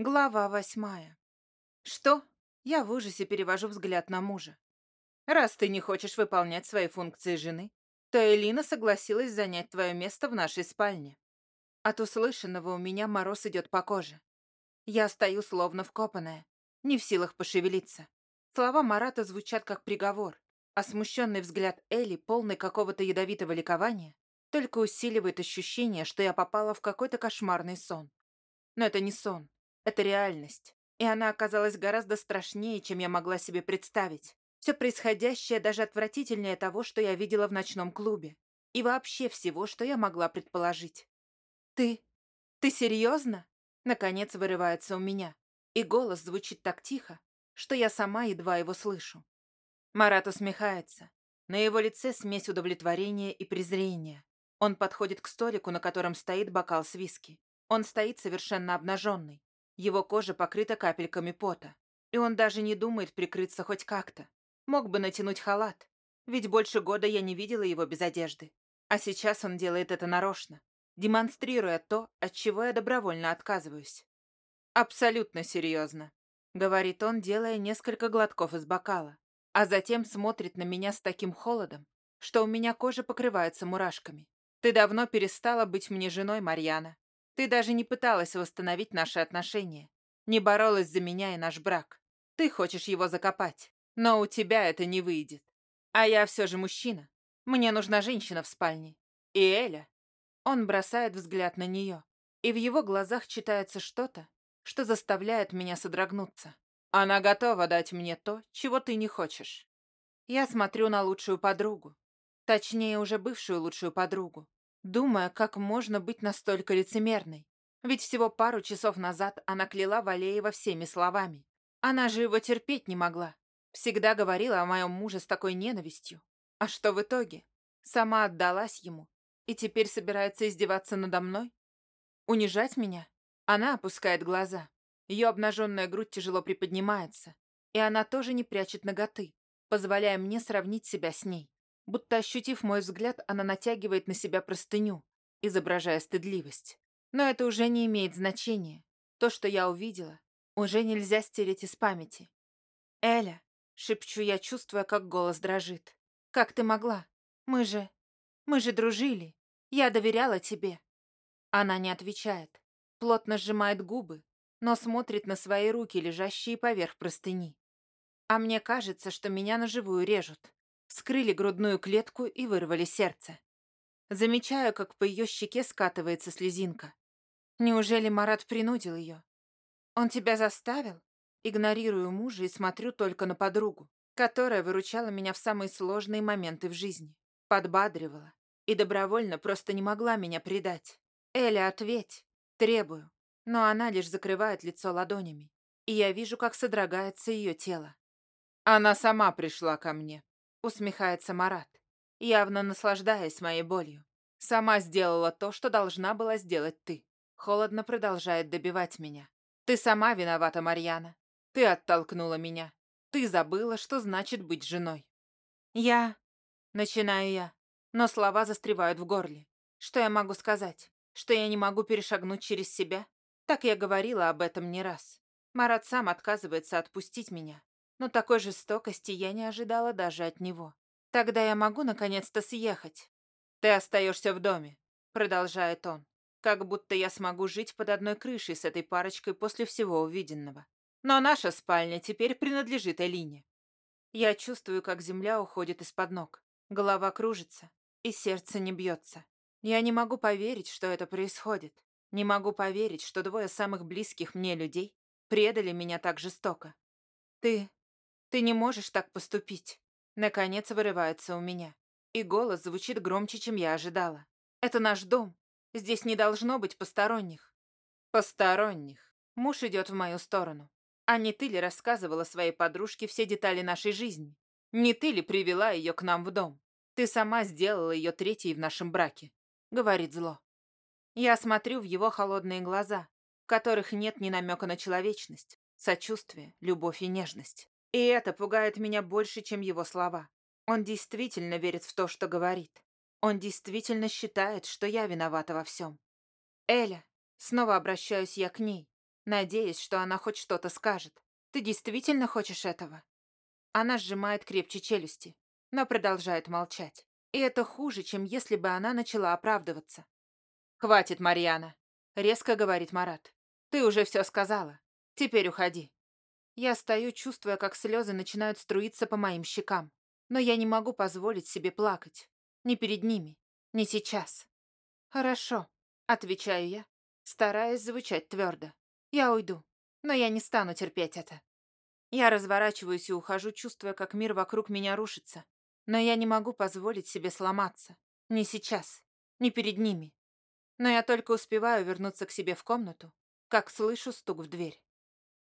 Глава восьмая. Что? Я в ужасе перевожу взгляд на мужа. Раз ты не хочешь выполнять свои функции жены, то Элина согласилась занять твое место в нашей спальне. От услышанного у меня мороз идет по коже. Я стою словно вкопанная, не в силах пошевелиться. Слова Марата звучат как приговор, а смущенный взгляд Эли, полный какого-то ядовитого ликования, только усиливает ощущение, что я попала в какой-то кошмарный сон. Но это не сон. Это реальность. И она оказалась гораздо страшнее, чем я могла себе представить. Все происходящее даже отвратительнее того, что я видела в ночном клубе. И вообще всего, что я могла предположить. «Ты... ты серьезно?» Наконец вырывается у меня. И голос звучит так тихо, что я сама едва его слышу. Марат усмехается. На его лице смесь удовлетворения и презрения. Он подходит к столику, на котором стоит бокал с виски. Он стоит совершенно обнаженный. Его кожа покрыта капельками пота. И он даже не думает прикрыться хоть как-то. Мог бы натянуть халат. Ведь больше года я не видела его без одежды. А сейчас он делает это нарочно, демонстрируя то, от чего я добровольно отказываюсь. «Абсолютно серьезно», — говорит он, делая несколько глотков из бокала, а затем смотрит на меня с таким холодом, что у меня кожа покрывается мурашками. «Ты давно перестала быть мне женой, Марьяна. Ты даже не пыталась восстановить наши отношения, не боролась за меня и наш брак. Ты хочешь его закопать, но у тебя это не выйдет. А я все же мужчина. Мне нужна женщина в спальне. И Эля. Он бросает взгляд на нее, и в его глазах читается что-то, что заставляет меня содрогнуться. Она готова дать мне то, чего ты не хочешь. Я смотрю на лучшую подругу, точнее, уже бывшую лучшую подругу, думая, как можно быть настолько лицемерной. Ведь всего пару часов назад она кляла Валеева всеми словами. Она же его терпеть не могла. Всегда говорила о моем муже с такой ненавистью. А что в итоге? Сама отдалась ему и теперь собирается издеваться надо мной? Унижать меня? Она опускает глаза. Ее обнаженная грудь тяжело приподнимается, и она тоже не прячет ноготы, позволяя мне сравнить себя с ней. Будто ощутив мой взгляд, она натягивает на себя простыню, изображая стыдливость. Но это уже не имеет значения. То, что я увидела, уже нельзя стереть из памяти. «Эля», — шепчу я, чувствуя, как голос дрожит. «Как ты могла? Мы же... мы же дружили. Я доверяла тебе». Она не отвечает, плотно сжимает губы, но смотрит на свои руки, лежащие поверх простыни. А мне кажется, что меня на живую режут вскрыли грудную клетку и вырвали сердце. Замечаю, как по ее щеке скатывается слезинка. Неужели Марат принудил ее? Он тебя заставил? Игнорирую мужа и смотрю только на подругу, которая выручала меня в самые сложные моменты в жизни. Подбадривала. И добровольно просто не могла меня предать. Эля, ответь. Требую. Но она лишь закрывает лицо ладонями. И я вижу, как содрогается ее тело. Она сама пришла ко мне. Усмехается Марат, явно наслаждаясь моей болью. Сама сделала то, что должна была сделать ты. Холодно продолжает добивать меня. Ты сама виновата, Марьяна. Ты оттолкнула меня. Ты забыла, что значит быть женой. Я... Начинаю я. Но слова застревают в горле. Что я могу сказать? Что я не могу перешагнуть через себя? Так я говорила об этом не раз. Марат сам отказывается отпустить меня но такой жестокости я не ожидала даже от него. Тогда я могу наконец-то съехать. Ты остаешься в доме, продолжает он, как будто я смогу жить под одной крышей с этой парочкой после всего увиденного. Но наша спальня теперь принадлежит Элине. Я чувствую, как земля уходит из-под ног. Голова кружится, и сердце не бьется. Я не могу поверить, что это происходит. Не могу поверить, что двое самых близких мне людей предали меня так жестоко. Ты ты не можешь так поступить. Наконец вырывается у меня. И голос звучит громче, чем я ожидала. Это наш дом. Здесь не должно быть посторонних. Посторонних. Муж идет в мою сторону. А не ты ли рассказывала своей подружке все детали нашей жизни? Не ты ли привела ее к нам в дом? Ты сама сделала ее третьей в нашем браке. Говорит зло. Я смотрю в его холодные глаза, в которых нет ни намека на человечность, сочувствие, любовь и нежность. И это пугает меня больше, чем его слова. Он действительно верит в то, что говорит. Он действительно считает, что я виновата во всем. Эля, снова обращаюсь я к ней, надеясь, что она хоть что-то скажет. «Ты действительно хочешь этого?» Она сжимает крепче челюсти, но продолжает молчать. И это хуже, чем если бы она начала оправдываться. «Хватит, Марьяна», — резко говорит Марат. «Ты уже все сказала. Теперь уходи». Я стою, чувствуя, как слезы начинают струиться по моим щекам. Но я не могу позволить себе плакать. Ни перед ними, ни сейчас. «Хорошо», — отвечаю я, стараясь звучать твердо. «Я уйду, но я не стану терпеть это». Я разворачиваюсь и ухожу, чувствуя, как мир вокруг меня рушится. Но я не могу позволить себе сломаться. Ни сейчас, ни перед ними. Но я только успеваю вернуться к себе в комнату, как слышу стук в дверь.